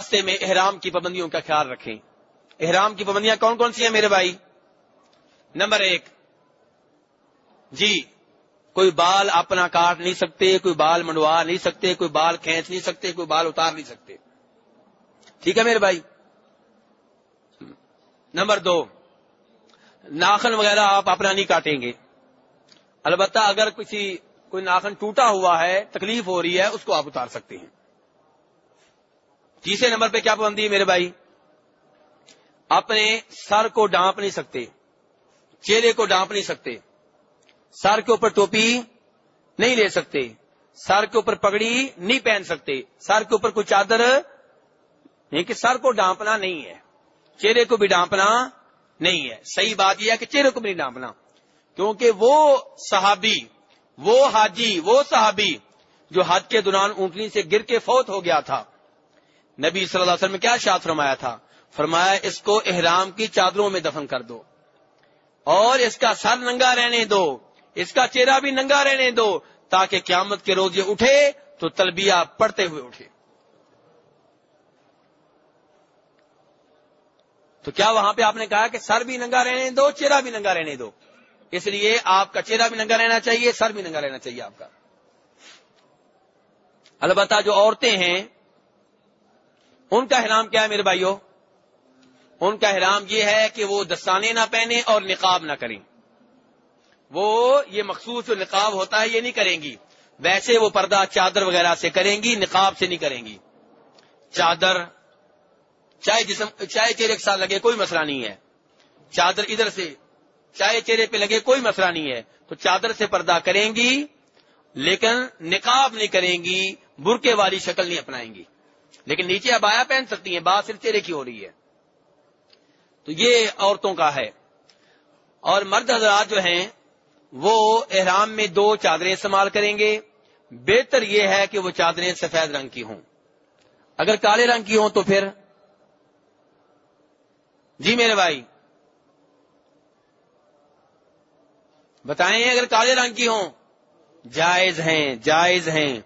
راستے میں احرام کی پابندیوں کا خیال رکھیں۔ احرام کی پابندیاں کون کون سی ہیں میرے بھائی؟ نمبر ایک۔ جی کوئی بال اپنا کاٹ نہیں سکتے، کوئی بال منڈوا نہیں سکتے، کوئی بال کھینچ نہیں سکتے، کوئی بال اتار نہیں سکتے۔ ٹھیک ہے میرے بھائی؟ نمبر دو۔ ناخن وغیرہ آپ اپنا نہیں کاٹیں گے۔ البتہ اگر کسی، کوئی ناخن ٹوٹا ہوا ہے، تکلیف ہو رہی ہے، اس کو آپ اتار سکتے ہیں۔ تیسرے نمبر پہ کیا پابندی ہے میرے بھائی؟ اپنے سر کو ڈانپ نہیں سکتے، چہرے کو ڈانپ نہیں سکتے، سر کے اوپر ٹوپی نہیں لے سکتے، سر کے اوپر پگڑی نہیں پہن سکتے، سر کے اوپر کوئی چادر نہیں کہ سر کو ڈانپنا نہیں ہے، چہرے کو بھی ڈانپنا نہیں ہے۔ صحیح بات یہ ہے کہ چہرے کو بھی نہیں ڈانپنا، کیونکہ وہ صحابی، وہ حاجی، وہ صحابی جو حج کے دوران اونٹنی سے گر کے فوت ہو گیا تھا نبی صلی اللہ علیہ وسلم نے کیا شاد فرمایا تھا؟ فرمایا، اس کو احرام کی چادروں میں دفن کر دو۔ اور اس کا سر ننگا رہنے دو۔ اس کا چہرہ بھی ننگا رہنے دو۔ تاکہ قیامت کے روز یہ اٹھے تو تلبیہ پڑھتے ہوئے اٹھے۔ تو کیا وہاں پہ آپ نے کہا کہ سر بھی ننگا رہنے دو، چہرہ بھی ننگا رہنے دو؟ اس لیے آپ کا چہرہ بھی ننگا رہنا چاہیے، سر بھی ننگا رہنا چاہیے آپ کا۔ البتہ جو عورتیں ہیں ان کا احرام کیا ہے میرے بھائیوں ان کا احرام یہ ہے کہ وہ دستانے نہ پہنے اور نقاب نہ کریں۔ وہ یہ مخصوص جو نقاب ہوتا ہے یہ نہیں کریں گی۔ ویسے وہ پردہ چادر وغیرہ سے کریں گی، نقاب سے نہیں کریں گی۔ چادر، چاہے جسم، چاہے چہرے کے ساتھ لگے کوئی مسئلہ نہیں ہے۔ چادر ادھر سے، چاہے چہرے پہ لگے کوئی مسئلہ نہیں ہے۔ تو چادر سے پردہ کریں گی، لیکن نقاب نہیں کریں گی برقے والی شکل نہیں اپنائیں گی۔ لیکن نیچے ابایا پہن سکتی ہیں، بات صرف چہرے کی ہو رہی ہے۔ تو یہ عورتوں کا ہے۔ اور مرد حضرات جو ہیں، وہ احرام میں دو چادریں استعمال کریں گے۔ بہتر یہ ہے کہ وہ چادریں سفید رنگ کی ہوں۔ اگر کالے رنگ کی ہوں تو پھر۔ جی میرے بھائی، بتائیں اگر کالے رنگ کی ہوں۔ جائز ہیں جائز ہیں۔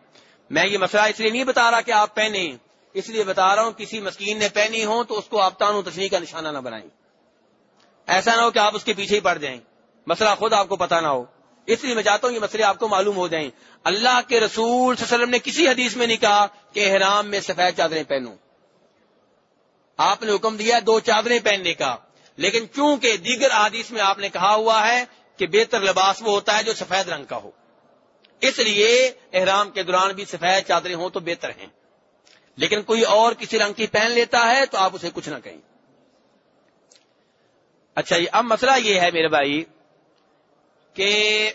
میں یہ مسئلہ اس لیے نہیں بتا رہا کہ آپ پہنے اس لیے بتا رہا ہوں، کسی مسکین نے پہنی ہو تو اس کو آپ تانو تشریح کا نشانہ نہ بنائیں۔ ایسا نہ ہو کہ آپ اس کے پیچھے ہی پڑ جائیں۔ مسئلہ خود آپ کو پتا نہ ہو۔ اس لیے میں چاہتا ہوں یہ مسئلے آپ کو معلوم ہو جائیں۔ اللہ کے رسول صلی اللہ علیہ وسلم نے کسی حدیث میں نہیں کہا کہ احرام میں سفید چادریں پہنوں۔ آپ نے حکم دیا دو چادریں پہننے کا۔ لیکن چونکہ دیگر حدیث میں آپ نے کہا ہوا ہے کہ بہتر لباس وہ ہوتا ہے جو سفید رنگ کا ہو۔ اس لیے احرام کے دوران بھی سفید چادریں ہوں تو بہتر ہیں۔ لیکن کوئی اور کسی رنگ کی پہن لیتا ہے تو آپ اسے کچھ نہ کہیں۔ اچھا اب مسئلہ یہ ہے میرے بھائی کہ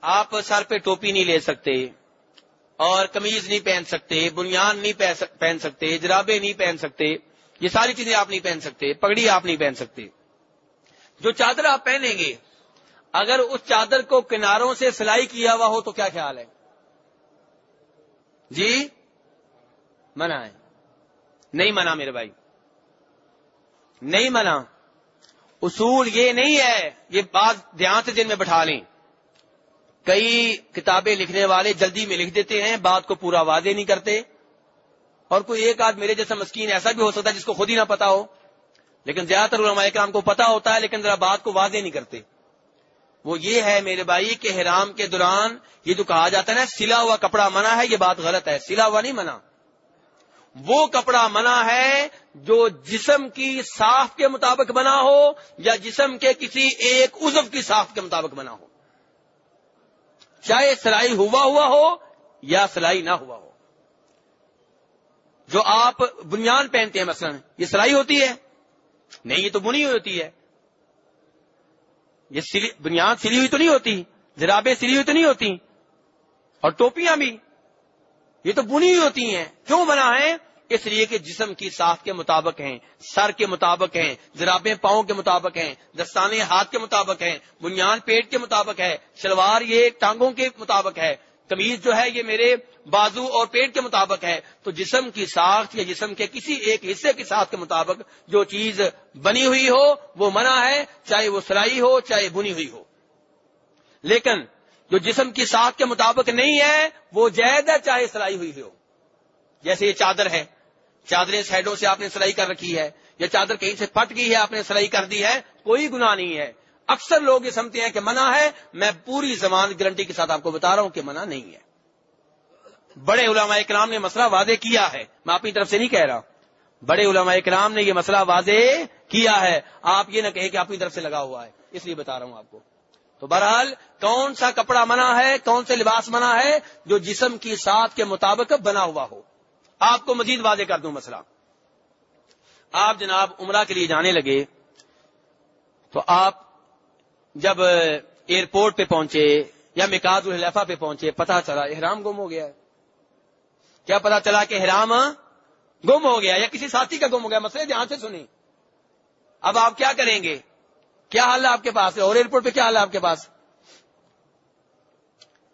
آپ سر پہ ٹوپی نہیں لے سکتے اور کمیز نہیں پہن سکتے، بنیاد نہیں پہن سکتے، جرابے نہیں پہن سکتے، یہ ساری چیزیں آپ نہیں پہن سکتے، پگڑی آپ نہیں پہن سکتے۔ جو چادر آپ پہنیں گے، اگر اس چادر کو کناروں سے سلائی کیا ہوا ہو تو کیا خیال ہے؟ جی؟ منع ہے۔ نہیں منع میرے بھائی۔ نہیں منع۔ اصول یہ نہیں ہے یہ بات دھیان سے دن میں بٹھا لیں۔ کئی کتابیں لکھنے والے جلدی میں لکھ دیتے ہیں، بات کو پورا واضح نہیں کرتے۔ اور کوئی ایک آدھ میرے جیسا مسکین ایسا بھی ہو سکتا ہے جس کو خود ہی نہ پتا ہو۔ لیکن زیادہ تر علماء کرام کو پتا ہوتا ہے، لیکن ذرا بات کو واضح نہیں کرتے۔ وہ یہ ہے میرے بھائی کہ حرام کے دوران یہ جو کہا جاتا ہے نا، سلا ہوا کپڑا منع ہے، یہ بات غلط ہے۔ سلا ہوا نہیں منع۔ وہ کپڑا منع ہے جو جسم کی صاف کے مطابق بنا ہو یا جسم کے کسی ایک عزو کی صاف کے مطابق بنا ہو۔ چاہے سلائی ہوا ہوا ہو یا سلائی نہ ہوا ہو۔ جو آپ بنیاد پہنتے ہیں مثلا، یہ سلائی ہوتی ہے؟ نہیں، یہ تو بنی ہوئی ہوتی ہے۔ یہ بنیاد سلی ہوئی تو نہیں ہوتی جرابیں سلی ہوئی تو نہیں ہوتی، اور ٹوپیاں بھی۔ یہ تو بنی ہوئی ہوتی ہیں۔ کیوں بنا ہے؟ اس لیے کہ جسم کی ساخت کے مطابق ہیں، سر کے مطابق ہیں جرابیں پاؤں کے مطابق ہیں، دستانے ہاتھ کے مطابق ہیں بنیاد پیٹ کے مطابق ہے، شلوار یہ ٹانگوں کے مطابق ہے کمیز جو ہے یہ میرے بازو اور پیٹ کے مطابق ہے۔ تو جسم کی ساخت یا جسم کے کسی ایک حصے کی ساخت کے مطابق جو چیز بنی ہوئی ہو، وہ منع ہے، چاہے وہ سلائی ہو، چاہے بنی ہوئی ہو۔ لیکن جو جسم کی ساخت کے مطابق نہیں ہے، وہ جائید ہے چاہے سلائی ہوئی ہو۔ جیسے یہ چادر ہے۔ چادریں سائڈوں سے آپ نے سلائی کر رکھی ہے۔ یا چادر کہیں سے پھٹ گئی ہے، آپ نے سلائی کر دی ہے۔ کوئی گناہ نہیں ہے۔ اکثر لوگ یہ سمجھتے ہیں کہ منع ہے۔ میں پوری زمان گارنٹی کے ساتھ آپ کو بتا رہا ہوں کہ منع نہیں ہے۔ بڑے علماء اکرام نے مسئلہ واضح کیا ہے۔ میں اپنی طرف سے نہیں کہہ رہا بڑے علماء اکرام نے یہ مسئلہ واضح کیا ہے۔ آپ یہ نہ کہیں کہ اپنی طرف سے لگا ہوا ہے۔ اس لیے بتا رہا ہوں آپ کو۔ تو بہرحال، کون سا کپڑا منع ہے، کون سے لباس منع ہے جو جسم کی ساتھ کے مطابق بنا ہوا ہو؟ آپ کو مزید واضح کر دوں مسئلہ۔ آپ جناب عمرہ کے لیے جانے لگے، تو آپ جب ایئرپورٹ پہ پہنچے یا مکاز الحلفہ پہ پہنچے پتا چلا احرام گم ہو گیا ہے۔ کیا پتا چلا کہ احرام گم ہو گیا یا کسی ساتھی کا گم ہو گیا؟ مسئلے دھیان سے سنی اب آپ کیا کریں گے؟ کیا حال ہے آپ کے پاس اور ایئرپورٹ پہ کیا حال ہے آپ کے پاس؟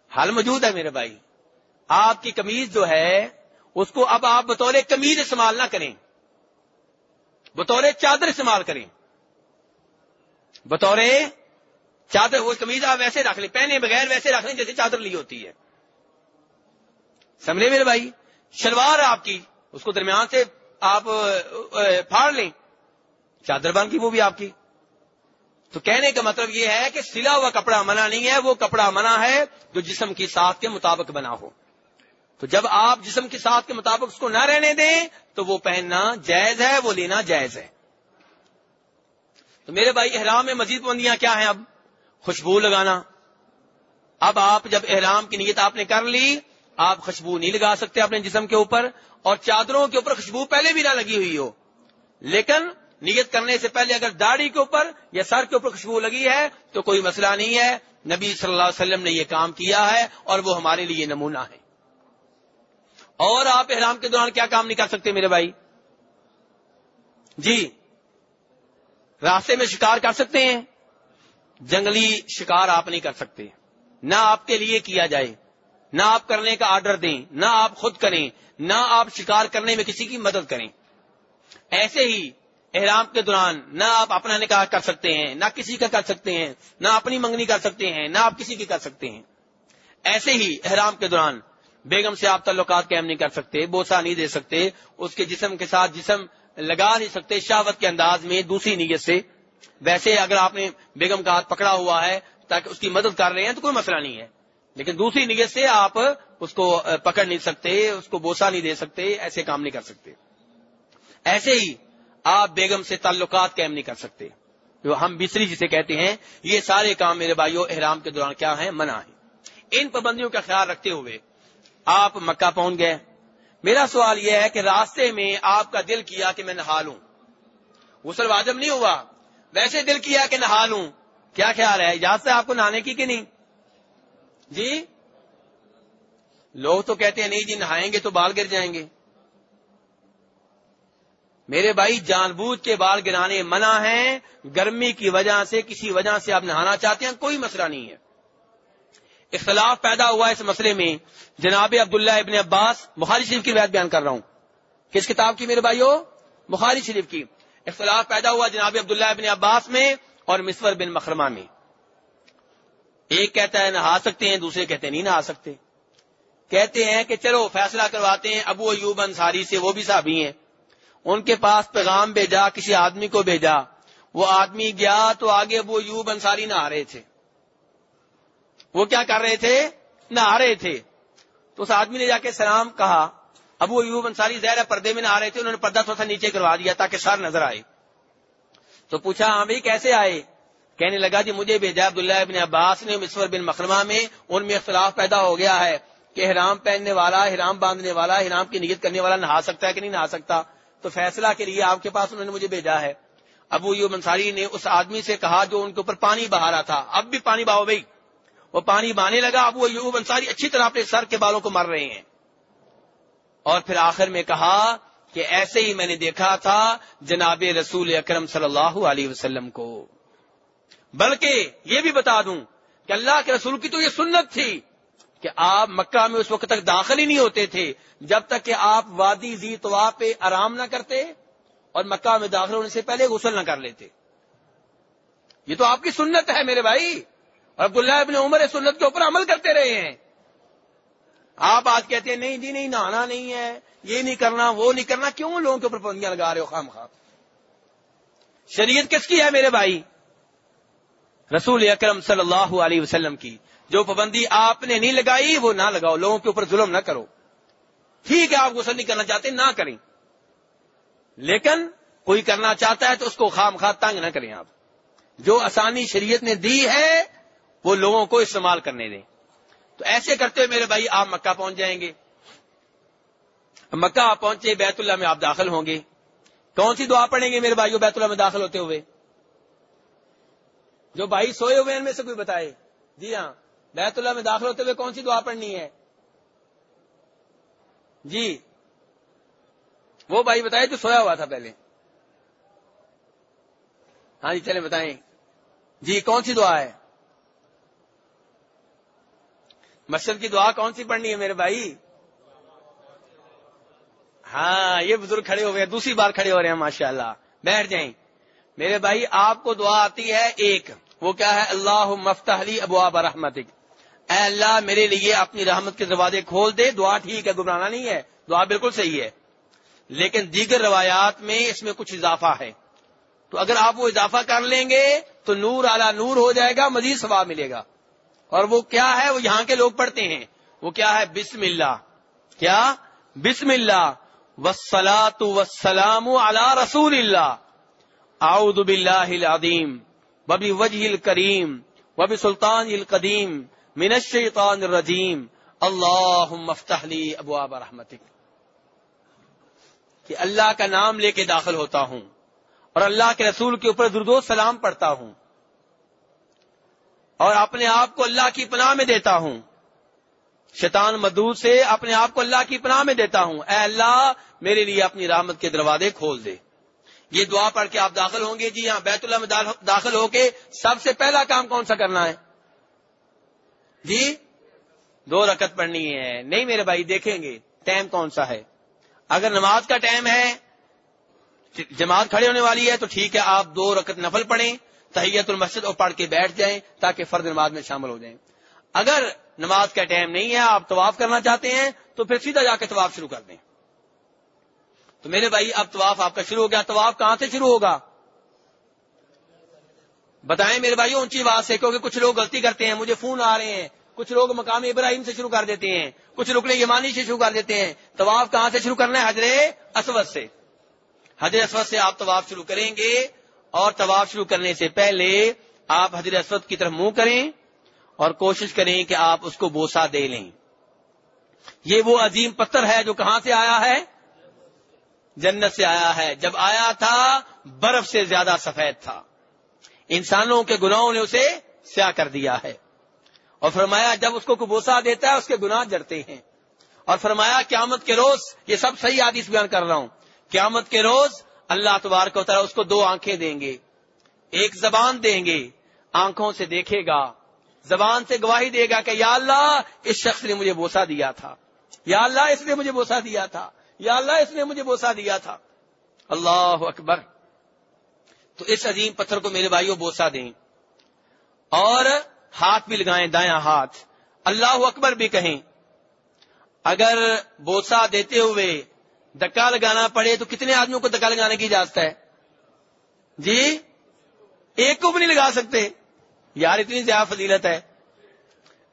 حال موجود ہے میرے بھائی۔ آپ کی کمیز جو ہے، اس کو اب آپ بطور کمیز استعمال نہ کریں۔ بطور چادر استعمال کریں۔ بطور چادر، وہ کمیز آپ ویسے رکھ لیں، پہنے بغیر ویسے رکھ لیں جیسے چادر لی ہوتی ہے۔ سمجھے میرے بھائی؟ شلوار آپ کی، اس کو درمیان سے آپ پھاڑ لیں۔ چادر بان کی وہ بھی آپ کی۔ تو کہنے کا مطلب یہ ہے کہ سلا ہوا کپڑا منع نہیں ہے، وہ کپڑا منع ہے جو جسم کی ساتھ کے مطابق بنا ہو۔ تو جب آپ جسم کی ساتھ کے مطابق اس کو نہ رہنے دیں، تو وہ پہننا جائز ہے، وہ لینا جائز ہے۔ تو میرے بھائی، احرام میں مزید بندیاں کیا ہیں اب؟ خوشبو لگانا۔ اب آپ جب احرام کی نیت آپ نے کر لی، آپ خوشبو نہیں لگا سکتے اپنے جسم کے اوپر اور چادروں کے اوپر خوشبو پہلے بھی نہ لگی ہوئی ہو۔ لیکن نیت کرنے سے پہلے اگر داڑھی کے اوپر یا سر کے اوپر خوشبو لگی ہے تو کوئی مسئلہ نہیں ہے۔ نبی صلی اللہ علیہ وسلم نے یہ کام کیا ہے اور وہ ہمارے لیے نمونہ ہے۔ اور آپ احرام کے دوران کیا کام نہیں کر سکتے میرے بھائی؟ جی راستے میں شکار کر سکتے ہیں۔ جنگلی شکار آپ نہیں کر سکتے۔ نہ آپ کے لیے کیا جائے۔ نہ آپ کرنے کا آرڈر دیں۔ نہ آپ خود کریں۔ نہ آپ شکار کرنے میں کسی کی مدد کریں۔ ایسے ہی احرام کے دوران نہ آپ اپنا نکاح کر سکتے ہیں، نہ کسی کا کر سکتے ہیں، نہ اپنی منگنی کر سکتے ہیں، نہ آپ کسی کی کر سکتے ہیں۔ ایسے ہی احرام کے دوران بیگم سے آپ تعلقات قائم نہیں کر سکتے بوسا نہیں دے سکتے، اس کے جسم کے ساتھ جسم لگا نہیں سکتے شاوت کے انداز میں دوسری نیت سے۔ ویسے اگر آپ نے بیگم کا ہاتھ پکڑا ہوا ہے تاکہ اس کی مدد کر رہے ہیں تو کوئی مسئلہ نہیں ہے۔ لیکن دوسری نیت سے آپ اس کو پکڑ نہیں سکتے، اس کو بوسا نہیں دے سکتے، ایسے کام نہیں کر سکتے۔ ایسے ہی آپ بیگم سے تعلقات قائم نہیں کر سکتے۔ جو ہم بسری جسے کہتے ہیں، یہ سارے کام میرے بھائیوں احرام کے دوران کیا ہیں؟ منع ہیں۔ ان پابندیوں کا خیال رکھتے ہوئے آپ مکہ پہنچ گئے۔ میرا سوال یہ ہے کہ راستے میں آپ کا دل کیا کہ میں نہا لوں؟ غسل واجب نہیں ہوا۔ ویسے دل کیا کہ نہا لوں؟ کیا خیال ہے؟ اجازت ہے آپ کو نہانے کی کہ نہیں؟ جی؟ لوگ تو کہتے ہیں، نہیں جی نہائیں گے تو بال گر جائیں گے۔ میرے بھائی، جان بوجھ کے بال گرانے منع ہیں۔ گرمی کی وجہ سے، کسی وجہ سے آپ نہانا چاہتے ہیں، کوئی مسئلہ نہیں ہے۔ اختلاف پیدا ہوا اس مسئلے میں۔ جناب عبداللہ ابن عباس، بخاری شریف کی روایت بیان کر رہا ہوں۔ کس کتاب کی میرے بھائیو؟ بخاری شریف کی۔ اختلاف پیدا ہوا جناب عبداللہ ابن عباس میں اور مصور بن مخرمہ میں۔ ایک کہتا ہے، نہا سکتے ہیں، دوسرے کہتے ہیں، نہیں نہا سکتے۔ کہتے ہیں کہ چلو، فیصلہ کرواتے ہیں، ابو ایوب انصاری سے، وہ بھی صحابی ہیں۔ ان کے پاس پیغام بھیجا، کسی آدمی کو بھیجا۔ وہ آدمی گیا تو آگے ابو ایوب انصاری نہ آ رہے تھے۔ وہ کیا کر رہے تھے؟ نہ آ رہے تھے۔ تو اس آدمی نے جا کے سلام کہا۔ ابو ایوب انصاری زہر پردے میں نہ آ رہے تھے، انہوں نے پردہ تھوڑا سا نیچے کروا دیا تاکہ سر نظر آئے۔ تو پوچھا ہاں بھائی کیسے آئے؟ کہنے لگا جی مجھے بھیجا عبداللہ ابن عباس نے مصور بن مکرمہ میں۔ ان میں اختلاف پیدا ہو گیا ہے کہ حرام پہننے والا حرام باندھنے والا حرام کی نیت کرنے والا نہا سکتا ہے کہ نہیں نہا سکتا۔ تو فیصلہ کے لیے آپ کے پاس انہوں نے مجھے بھیجا ہے۔ ابو یو منصاری نے اس آدمی سے کہا جو ان کے اوپر پانی بہا رہا تھا۔ اب بھی پانی بہاؤ بھائی وہ پانی بہانے لگا۔ ابو یو انصاری اچھی طرح اپنے سر کے بالوں کو مر رہے ہیں۔ اور پھر آخر میں کہا کہ ایسے ہی میں نے دیکھا تھا جناب رسول اکرم صلی اللہ علیہ وسلم کو۔ بلکہ یہ بھی بتا دوں کہ اللہ کے رسول کی تو یہ سنت تھی۔ کہ آپ مکہ میں اس وقت تک داخل ہی نہیں ہوتے تھے، جب تک کہ آپ وادی زی طوا پہ آرام نہ کرتے اور مکہ میں داخل ہونے سے پہلے غسل نہ کر لیتے۔ یہ تو آپ کی سنت ہے میرے بھائی۔ اور عبداللہ ابن عمر سنت کے اوپر عمل کرتے رہے ہیں۔ آپ آج کہتے ہیں، نہیں جی نہیں، نہانا نہیں ہے، یہ نہیں کرنا، وہ نہیں کرنا، کیوں لوگوں کے اوپر پابندیاں لگا رہے ہو خام خواہ شریعت کس کی ہے میرے بھائی؟ رسول اکرم صلی اللہ علیہ وسلم کی۔ جو پابندی آپ نے نہیں لگائی وہ نہ لگاؤ، لوگوں کے اوپر ظلم نہ کرو۔ ٹھیک ہے، آپ غسل نہیں کرنا چاہتے نہ کریں۔ لیکن کوئی کرنا چاہتا ہے تو اس کو خام خواہ تنگ نہ کریں آپ۔ جو آسانی شریعت نے دی ہے، وہ لوگوں کو استعمال کرنے دیں۔ تو ایسے کرتے ہوئے میرے بھائی، آپ مکہ پہنچ جائیں گے۔ مکہ آپ پہنچے، بیت اللہ میں آپ داخل ہوں گے۔ کون سی دعا پڑھیں گے میرے بھائی بیت اللہ میں داخل ہوتے ہوئے؟ جو بھائی سوئے ہوئے ان میں سے کوئی بتائے؟ جی ہاں۔ بیت اللہ میں داخل ہوتے ہوئے کون سی دعا پڑھنی ہے؟ جی۔ وہ بھائی بتائے جو سویا ہوا تھا پہلے۔ ہاں جی چلے بتائیں۔ جی کون سی دعا ہے؟ مسجد کی دعا کون سی پڑھنی ہے میرے بھائی؟ ہاں یہ بزرگ کھڑے ہو گئے، دوسری بار کھڑے ہو رہے ہیں ماشاء اللہ بیٹھ جائیں۔ میرے بھائی، آپ کو دعا آتی ہے ایک۔ وہ کیا ہے؟ اللہ مفتح علی ابو آب اے اللہ میرے لیے اپنی رحمت کے دروازے کھول دے، دعا ٹھیک ہے گمرانا نہیں ہے، دعا بالکل صحیح ہے۔ لیکن دیگر روایات میں اس میں کچھ اضافہ ہے۔ تو اگر آپ وہ اضافہ کر لیں گے تو نور اعلی نور ہو جائے گا، مزید ثواب ملے گا۔ اور وہ کیا ہے؟ وہ یہاں کے لوگ پڑھتے ہیں۔ وہ کیا ہے؟ بسم اللہ۔ کیا؟ بسم اللہ۔ وسلاۃ وسلام علی رسول اللہ اعوذ باللہ العظیم وبی وجہ الکریم وبی سلطان القدیم من الشیطان الرجیم اللہ مفتح لی ابواب رحمتک۔ کہ اللہ کا نام لے کے داخل ہوتا ہوں اور اللہ کے رسول کے اوپر درد و سلام پڑھتا ہوں اور اپنے آپ کو اللہ کی پناہ میں دیتا ہوں۔ شیطان مدود سے اپنے آپ کو اللہ کی پناہ میں دیتا ہوں۔ اے اللہ، میرے لیے اپنی رحمت کے دروازے کھول دے۔ یہ دعا پڑھ کے آپ داخل ہوں گے۔ جی ہاں بیت اللہ میں داخل ہو کے سب سے پہلا کام کون سا کرنا ہے؟ جی؟ دو رکت پڑھنی ہے۔ نہیں میرے بھائی، دیکھیں گے۔ ٹائم کون سا ہے؟ اگر نماز کا ٹائم ہے، جماعت کھڑے ہونے والی ہے، تو ٹھیک ہے، آپ دو رکت نفل پڑھیں، تحیت المسد اور پڑھ کے بیٹھ جائیں، تاکہ فرد نماز میں شامل ہو جائیں۔ اگر نماز کا ٹائم نہیں ہے، آپ طواف کرنا چاہتے ہیں، تو پھر سیدھا جا کے طواف شروع کر دیں۔ تو میرے بھائی، اب طواف آپ کا شروع ہو گیا۔ طواف کہاں سے شروع ہوگا؟ بتائیں میرے بھائی اونچی بات سے کیونکہ کچھ لوگ غلطی کرتے ہیں، مجھے فون آ رہے ہیں۔ کچھ لوگ مقام ابراہیم سے شروع کر دیتے ہیں۔ کچھ رکن یمانی سے شروع کر دیتے ہیں۔ طواف کہاں سے شروع کرنا ہے؟ حضرت اسود سے۔ حضرت اسود سے آپ طواف شروع کریں گے۔ اور طواف شروع کرنے سے پہلے آپ حضرت اسود کی طرف منہ کریں اور کوشش کریں کہ آپ اس کو بوسا دے لیں۔ یہ وہ عظیم پتھر ہے جو کہاں سے آیا ہے؟ جنت سے آیا ہے۔ جب آیا تھا، برف سے زیادہ سفید تھا۔ انسانوں کے گناہوں نے اسے سیاہ کر دیا ہے۔ اور فرمایا جب اس کو بوسا دیتا ہے، اس کے گناہ جڑتے ہیں۔ اور فرمایا قیامت کے روز یہ سب صحیح آدیش بیان کر رہا ہوں۔ قیامت کے روز اللہ تبار کو طرح اس کو دو آنکھیں دیں گے۔ ایک زبان دیں گے، آنکھوں سے دیکھے گا۔ زبان سے گواہی دے گا کہ یا اللہ، اس شخص نے مجھے بوسا دیا تھا۔ یا اللہ، اس نے مجھے بوسا دیا تھا۔ یا اللہ، اس نے مجھے بوسا دیا تھا۔ اللہ اکبر۔ تو اس عظیم پتھر کو میرے بھائیوں بوسا دیں۔ اور ہاتھ بھی لگائیں، دایاں ہاتھ۔ اللہ اکبر بھی کہیں، اگر بوسا دیتے ہوئے دکا لگانا پڑے تو کتنے آدمیوں کو دکا لگانے کی اجازت ہے؟ جی ایک کو بھی نہیں لگا سکتے۔ یار، اتنی زیادہ فضیلت ہے۔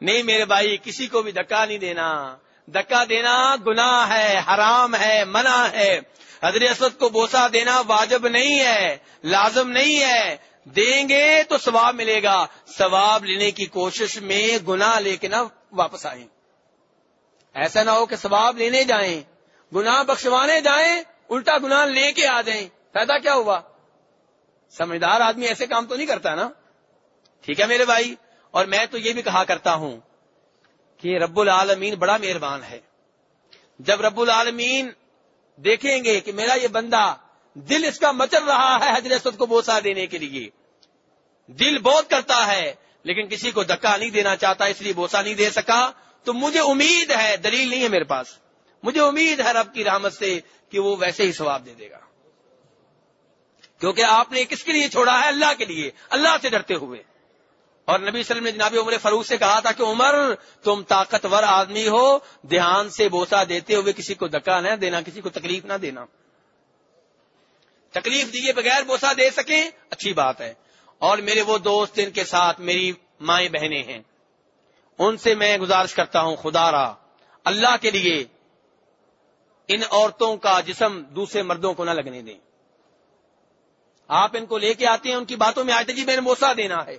نہیں، میرے بھائی، کسی کو بھی دکا نہیں دینا۔ دکا دینا گناہ ہے، حرام ہے، منع ہے۔ حضرت اسود کو بوسا دینا واجب نہیں ہے، لازم نہیں ہے۔ دیں گے تو ثواب ملے گا۔ ثواب لینے کی کوشش میں گناہ لے کے نہ واپس آئیں۔ ایسا نہ ہو کہ ثواب لینے جائیں، گناہ بخشوانے جائیں، الٹا گناہ لے کے آ جائیں۔ فائدہ کیا ہوا؟ سمجھدار آدمی ایسے کام تو نہیں کرتا نا؟ ٹھیک ہے میرے بھائی، اور میں تو یہ بھی کہا کرتا ہوں کہ رب العالمین بڑا مہربان ہے۔ جب رب العالمین دیکھیں گے کہ میرا یہ بندہ دل اس کا مچل رہا ہے حضرت کو بوسا دینے کے لیے۔ دل بہت کرتا ہے، لیکن کسی کو دکا نہیں دینا چاہتا، اس لیے بوسا نہیں دے سکا۔ تو مجھے امید ہے، دلیل نہیں ہے میرے پاس۔ مجھے امید ہے رب کی رحمت سے کہ وہ ویسے ہی ثواب دے دے گا۔ کیونکہ آپ نے کس کے لیے چھوڑا ہے؟ اللہ کے لیے۔ اللہ سے ڈرتے ہوئے۔ اور نبی صلی اللہ علیہ وسلم نے جناب عمر فروخ سے کہا تھا کہ عمر، تم طاقتور آدمی ہو، دھیان سے بوسا دیتے ہوئے کسی کو دکا نہ دینا، کسی کو تکلیف نہ دینا۔ تکلیف دیے بغیر بوسا دے سکیں، اچھی بات ہے۔ اور میرے وہ دوست جن کے ساتھ میری مائیں بہنیں ہیں۔ ان سے میں گزارش کرتا ہوں، خدا را، اللہ کے لیے ان عورتوں کا جسم دوسرے مردوں کو نہ لگنے دیں۔ آپ ان کو لے کے آتے ہیں، ان کی باتوں میں آئے جی میں نے بوسا دینا ہے۔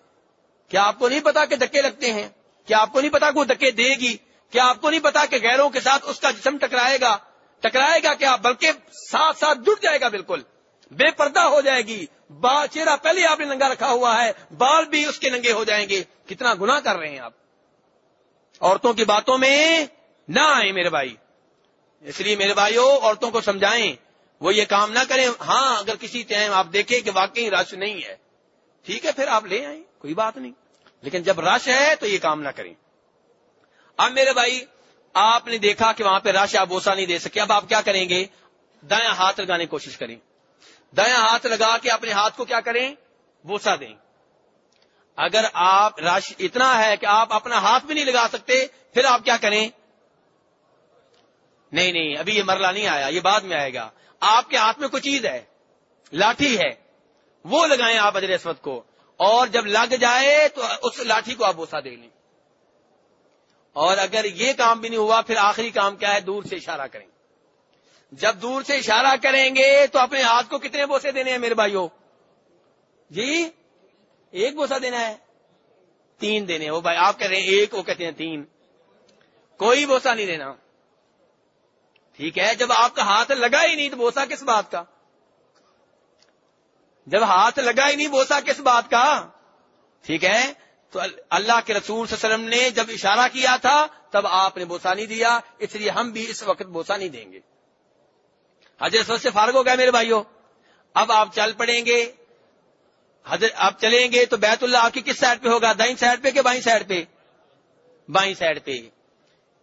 کیا آپ کو نہیں پتا کہ دکے لگتے ہیں؟ کیا آپ کو نہیں پتا کہ وہ دکے دے گی؟ کیا آپ کو نہیں پتا کہ غیروں کے ساتھ اس کا جسم ٹکرائے گا؟ ٹکرائے گا کیا بلکہ ساتھ ساتھ جڑ جائے گا بالکل۔ بے پردہ ہو جائے گی۔ با چہرہ پہلے آپ نے ننگا رکھا ہوا ہے، بال بھی اس کے ننگے ہو جائیں گے۔ کتنا گنا کر رہے ہیں آپ۔ عورتوں کی باتوں میں نہ آئے میرے بھائی۔ اس لیے میرے بھائیوں عورتوں کو سمجھائیں۔ وہ یہ کام نہ کریں۔ ہاں اگر کسی ٹائم آپ دیکھیں کہ واقعی رش نہیں ہے۔ ٹھیک ہے، پھر آپ لے آئیں۔ کوئی بات نہیں۔ لیکن جب رش ہے تو یہ کام نہ کریں۔ اب میرے بھائی، آپ نے دیکھا کہ وہاں پہ رش آپ بوسا نہیں دے سکے۔ اب آپ کیا کریں گے؟ دایاں ہاتھ لگانے کی کوشش کریں۔ دایاں ہاتھ لگا کے اپنے ہاتھ کو کیا کریں؟ بوسا دیں۔ اگر آپ رش اتنا ہے کہ آپ اپنا ہاتھ بھی نہیں لگا سکتے، پھر آپ کیا کریں؟ نہیں نہیں، ابھی یہ مرلہ نہیں آیا، یہ بعد میں آئے گا۔ آپ کے ہاتھ میں کوئی چیز ہے، لاٹھی ہے، وہ لگائیں آپ اجر اسود کو۔ اور جب لگ جائے تو اس لاٹھی کو آپ بوسا دے لیں۔ اور اگر یہ کام بھی نہیں ہوا، پھر آخری کام کیا ہے؟ دور سے اشارہ کریں۔ جب دور سے اشارہ کریں گے تو اپنے ہاتھ کو کتنے بوسے دینے ہیں میرے بھائیوں؟ جی ایک بوسا دینا ہے۔ تین دینے وہ بھائی، آپ کہہ رہے ہیں ایک، وہ کہتے ہیں تین۔ کوئی بوسا نہیں دینا۔ ٹھیک ہے، جب آپ کا ہاتھ لگا ہی نہیں تو بوسا کس بات کا؟ جب ہاتھ لگا ہی نہیں بوسا کس بات کا؟ ٹھیک ہے؟ تو اللہ کے رسول صلی اللہ علیہ وسلم نے جب اشارہ کیا تھا، تب آپ نے بوسا نہیں دیا، اس لیے ہم بھی اس وقت بوسا نہیں دیں گے۔ حضرت سے فارغ ہو گیا میرے بھائیوں۔ اب آپ چل پڑیں گے۔ حضرت آپ چلیں گے تو بیت اللہ آپ کی کس سائڈ پہ ہوگا؟ دائیں سائڈ پہ کہ بائیں سائڈ پہ؟ بائیں سائڈ پہ۔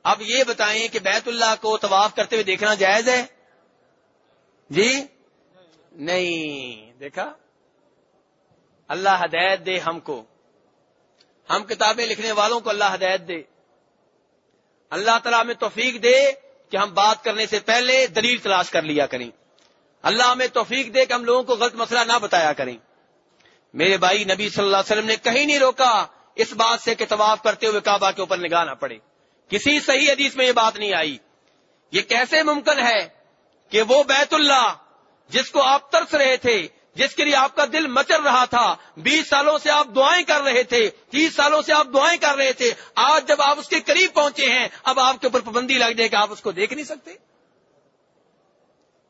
اب یہ بتائیں کہ بیت اللہ کو طواف کرتے ہوئے دیکھنا جائز ہے؟ جی؟ نہیں، دیکھا؟ اللہ ہدایت دے ہم کو۔ ہم کتابیں لکھنے والوں کو اللہ ہدایت دے۔ اللہ تعالیٰ میں توفیق دے کہ ہم بات کرنے سے پہلے دلیل تلاش کر لیا کریں۔ اللہ ہمیں توفیق دے کہ ہم لوگوں کو غلط مسئلہ نہ بتایا کریں۔ میرے بھائی، نبی صلی اللہ علیہ وسلم نے کہیں نہیں روکا اس بات سے کہ طواف کرتے ہوئے کعبہ کے اوپر نگاہ نہ پڑے۔ کسی صحیح حدیث میں یہ بات نہیں آئی۔ یہ کیسے ممکن ہے کہ وہ بیت اللہ جس کو آپ ترس رہے تھے، جس کے لیے آپ کا دل مچر رہا تھا، بیس سالوں سے آپ دعائیں کر رہے تھے، تیس سالوں سے آپ دعائیں کر رہے تھے، آج جب آپ اس کے قریب پہنچے ہیں، اب آپ کے اوپر پابندی لگ جائے کہ آپ اس کو دیکھ نہیں سکتے۔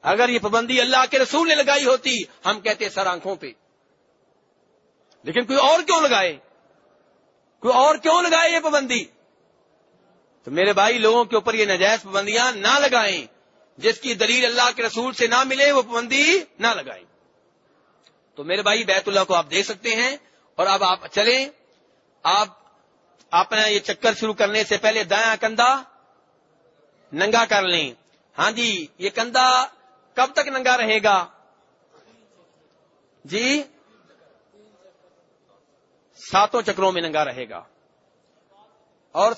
اگر یہ پابندی اللہ کے رسول نے لگائی ہوتی، ہم کہتے سر آنکھوں پہ۔ لیکن کوئی اور کیوں لگائے؟ کوئی اور کیوں لگائے یہ پابندی؟ تو میرے بھائی، لوگوں کے اوپر یہ نجائز پابندیاں نہ لگائیں۔ جس کی دلیل اللہ کے رسول سے نہ ملے، وہ پابندی نہ لگائیں۔ تو میرے بھائی، بیت اللہ کو آپ دیکھ سکتے ہیں اور اب آپ چلیں۔ آپ اپنا یہ چکر شروع کرنے سے پہلے دایا کندھا ننگا کر لیں۔ ہاں جی یہ کندھا کب تک ننگا رہے گا؟ جی ساتوں چکروں میں ننگا رہے گا۔ اور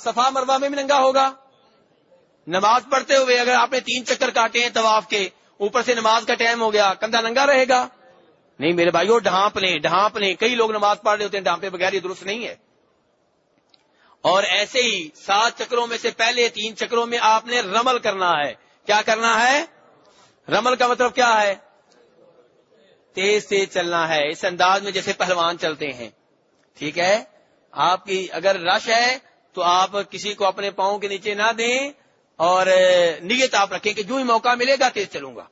صفا مروا میں بھی ننگا ہوگا۔ نماز پڑھتے ہوئے اگر آپ نے تین چکر کاٹے ہیں طواف کے، اوپر سے نماز کا ٹائم ہو گیا، کندھا ننگا رہے گا؟ نہیں میرے بھائیو، ڈھانپ لیں ڈھانپ لیں۔ کئی لوگ نماز پڑھ رہے ہوتے ہیں، ڈھانپے بغیر یہ درست نہیں ہے۔ اور ایسے ہی سات چکروں میں سے پہلے تین چکروں میں آپ نے رمل کرنا ہے۔ کیا کرنا ہے؟ رمل کا مطلب کیا ہے؟ تیز تیز چلنا ہے۔ اس انداز میں جیسے پہلوان چلتے ہیں۔ ٹھیک ہے؟ آپ کی اگر رش ہے تو آپ کسی کو اپنے پاؤں کے نیچے نہ دیں۔ اور نیت آپ رکھیں کہ جو ہی موقع ملے گا تیز چلوں گا۔